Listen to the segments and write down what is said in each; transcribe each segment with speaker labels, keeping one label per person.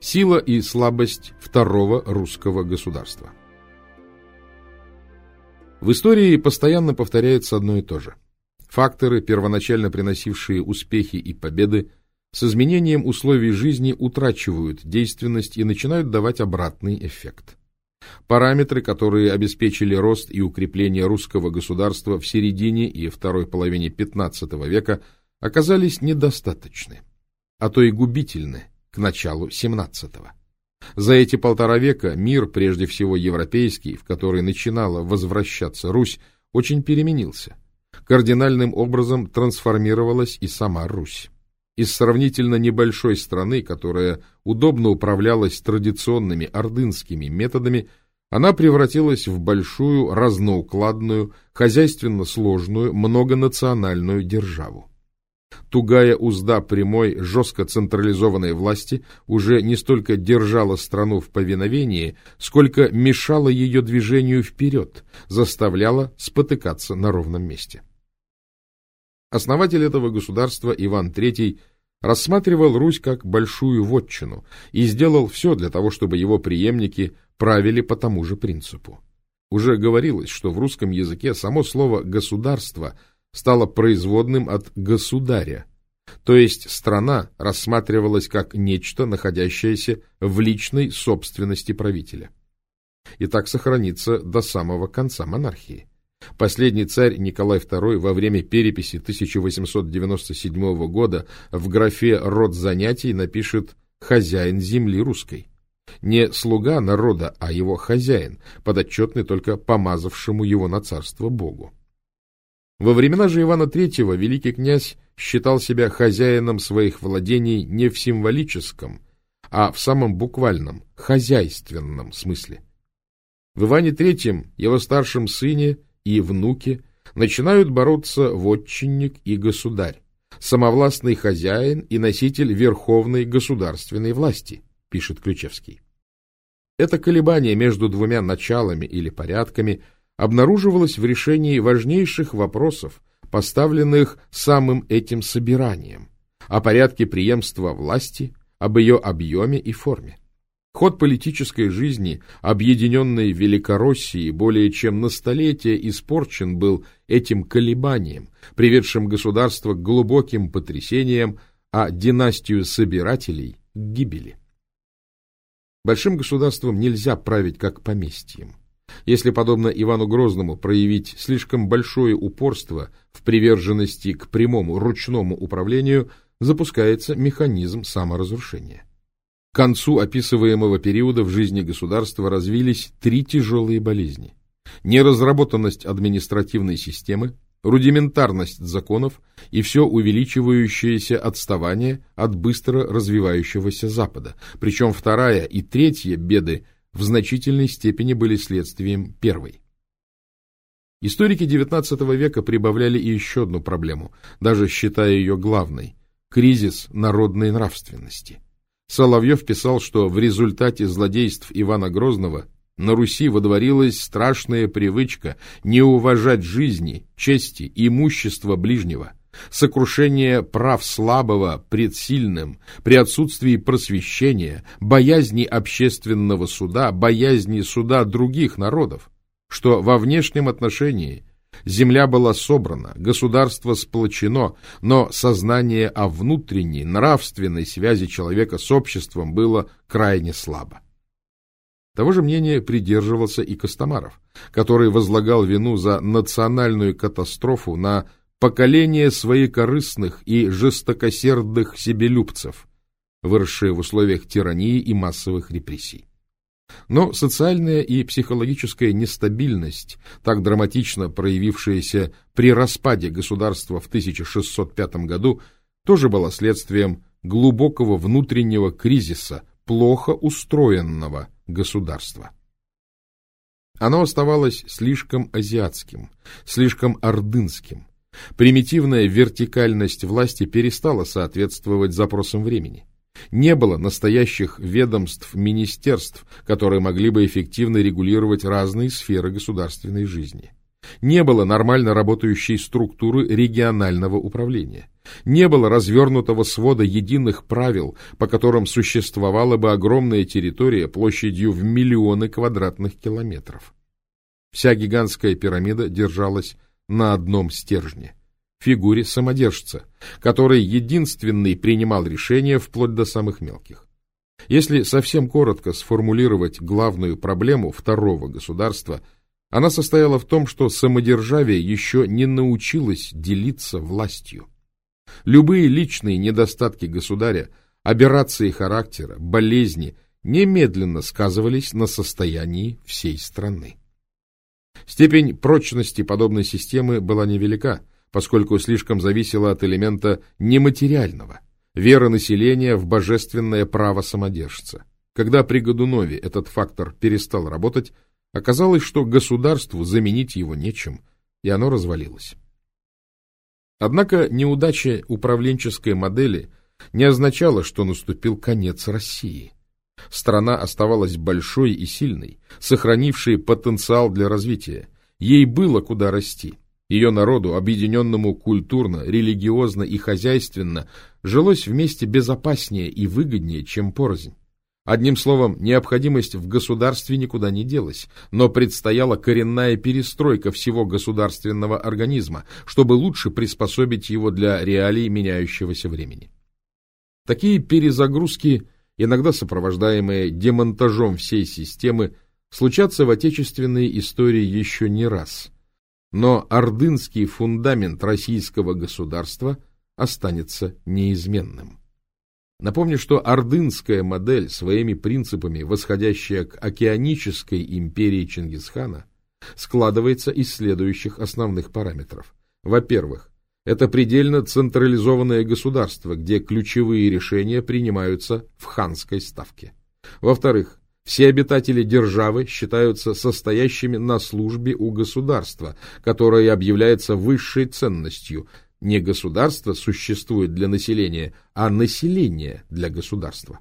Speaker 1: Сила и слабость второго русского государства. В истории постоянно повторяется одно и то же. Факторы, первоначально приносившие успехи и победы, с изменением условий жизни утрачивают действенность и начинают давать обратный эффект. Параметры, которые обеспечили рост и укрепление русского государства в середине и второй половине XV века, оказались недостаточны, а то и губительны к началу XVII. За эти полтора века мир, прежде всего европейский, в который начинала возвращаться Русь, очень переменился. Кардинальным образом трансформировалась и сама Русь. Из сравнительно небольшой страны, которая удобно управлялась традиционными ордынскими методами, она превратилась в большую, разноукладную, хозяйственно сложную, многонациональную державу. Тугая узда прямой, жестко централизованной власти уже не столько держала страну в повиновении, сколько мешала ее движению вперед, заставляла спотыкаться на ровном месте. Основатель этого государства Иван III рассматривал Русь как большую вотчину и сделал все для того, чтобы его преемники правили по тому же принципу. Уже говорилось, что в русском языке само слово «государство» стало производным от «государя», то есть страна рассматривалась как нечто, находящееся в личной собственности правителя. И так сохранится до самого конца монархии. Последний царь Николай II во время переписи 1897 года в графе «Род занятий» напишет «хозяин земли русской». Не слуга народа, а его хозяин, подотчетный только помазавшему его на царство Богу. Во времена же Ивана III великий князь считал себя хозяином своих владений не в символическом, а в самом буквальном, хозяйственном смысле. В Иване III, его старшем сыне, и внуки начинают бороться вотчинник и государь, самовластный хозяин и носитель верховной государственной власти, пишет Ключевский. Это колебание между двумя началами или порядками обнаруживалось в решении важнейших вопросов, поставленных самым этим собиранием, о порядке преемства власти, об ее объеме и форме. Ход политической жизни объединенной Великороссии более чем на столетие испорчен был этим колебанием, приведшим государство к глубоким потрясениям, а династию собирателей – к гибели. Большим государством нельзя править как поместьем. Если, подобно Ивану Грозному, проявить слишком большое упорство в приверженности к прямому ручному управлению, запускается механизм саморазрушения. К концу описываемого периода в жизни государства развились три тяжелые болезни. Неразработанность административной системы, рудиментарность законов и все увеличивающееся отставание от быстро развивающегося Запада. Причем вторая и третья беды в значительной степени были следствием первой. Историки XIX века прибавляли и еще одну проблему, даже считая ее главной – кризис народной нравственности – Соловьев писал, что в результате злодейств Ивана Грозного на Руси водворилась страшная привычка не уважать жизни, чести, имущества ближнего, сокрушение прав слабого пред сильным, при отсутствии просвещения, боязни общественного суда, боязни суда других народов, что во внешнем отношении Земля была собрана, государство сплочено, но сознание о внутренней, нравственной связи человека с обществом было крайне слабо. Того же мнения придерживался и Костомаров, который возлагал вину за национальную катастрофу на поколение своекорыстных и жестокосердных себелюбцев, выросшие в условиях тирании и массовых репрессий. Но социальная и психологическая нестабильность, так драматично проявившаяся при распаде государства в 1605 году, тоже была следствием глубокого внутреннего кризиса плохо устроенного государства. Оно оставалось слишком азиатским, слишком ордынским. Примитивная вертикальность власти перестала соответствовать запросам времени. Не было настоящих ведомств, министерств, которые могли бы эффективно регулировать разные сферы государственной жизни. Не было нормально работающей структуры регионального управления. Не было развернутого свода единых правил, по которым существовала бы огромная территория площадью в миллионы квадратных километров. Вся гигантская пирамида держалась на одном стержне – фигуре самодержца, который единственный принимал решения вплоть до самых мелких. Если совсем коротко сформулировать главную проблему второго государства, она состояла в том, что самодержавие еще не научилось делиться властью. Любые личные недостатки государя, аберрации характера, болезни немедленно сказывались на состоянии всей страны. Степень прочности подобной системы была невелика, поскольку слишком зависела от элемента нематериального, веры населения в божественное право самодержца. Когда при Годунове этот фактор перестал работать, оказалось, что государству заменить его нечем, и оно развалилось. Однако неудача управленческой модели не означала, что наступил конец России. Страна оставалась большой и сильной, сохранившей потенциал для развития. Ей было куда расти. Ее народу, объединенному культурно, религиозно и хозяйственно, жилось вместе безопаснее и выгоднее, чем порознь. Одним словом, необходимость в государстве никуда не делась, но предстояла коренная перестройка всего государственного организма, чтобы лучше приспособить его для реалий меняющегося времени. Такие перезагрузки, иногда сопровождаемые демонтажом всей системы, случатся в отечественной истории еще не раз. Но ордынский фундамент российского государства останется неизменным. Напомню, что ордынская модель, своими принципами, восходящая к океанической империи Чингисхана, складывается из следующих основных параметров. Во-первых, это предельно централизованное государство, где ключевые решения принимаются в ханской ставке. Во-вторых, все обитатели державы считаются состоящими на службе у государства, которое объявляется высшей ценностью – не государство существует для населения, а население для государства.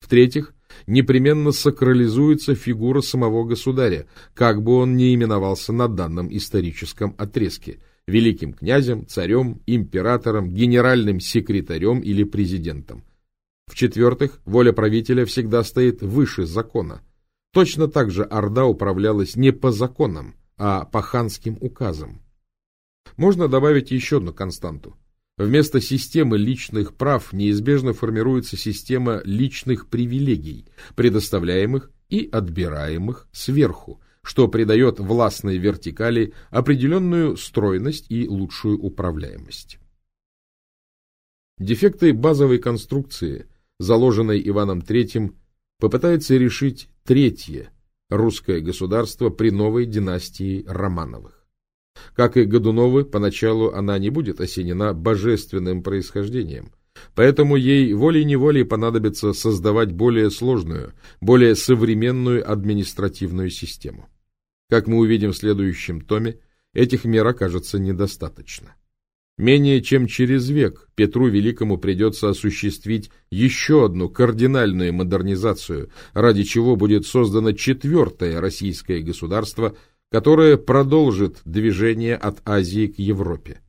Speaker 1: В-третьих, непременно сакрализуется фигура самого государя, как бы он ни именовался на данном историческом отрезке – великим князем, царем, императором, генеральным секретарем или президентом. В-четвертых, воля правителя всегда стоит выше закона. Точно так же Орда управлялась не по законам, а по ханским указам. Можно добавить еще одну константу. Вместо системы личных прав неизбежно формируется система личных привилегий, предоставляемых и отбираемых сверху, что придает властной вертикали определенную стройность и лучшую управляемость. Дефекты базовой конструкции, заложенной Иваном III, попытается решить третье русское государство при новой династии Романовых. Как и Годуновы, поначалу она не будет осенена божественным происхождением, поэтому ей волей-неволей понадобится создавать более сложную, более современную административную систему. Как мы увидим в следующем томе, этих мер окажется недостаточно. Менее чем через век Петру Великому придется осуществить еще одну кардинальную модернизацию, ради чего будет создано четвертое российское государство – которое продолжит движение от Азии к Европе.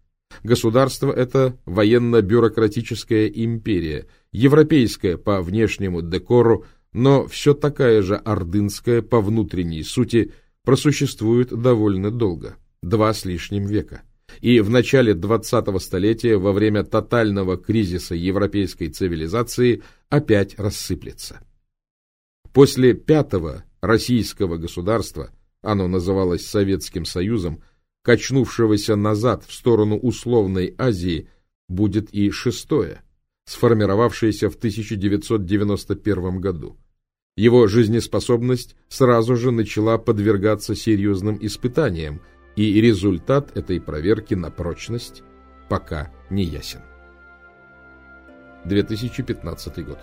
Speaker 1: Государство это военно-бюрократическая империя, европейская по внешнему декору, но все такая же ордынская по внутренней сути, просуществует довольно долго, два с лишним века. И в начале 20-го столетия, во время тотального кризиса европейской цивилизации, опять рассыплется. После пятого российского государства оно называлось Советским Союзом, качнувшегося назад в сторону условной Азии, будет и шестое, сформировавшееся в 1991 году. Его жизнеспособность сразу же начала подвергаться серьезным испытаниям, и результат этой проверки на прочность пока не ясен. 2015 год.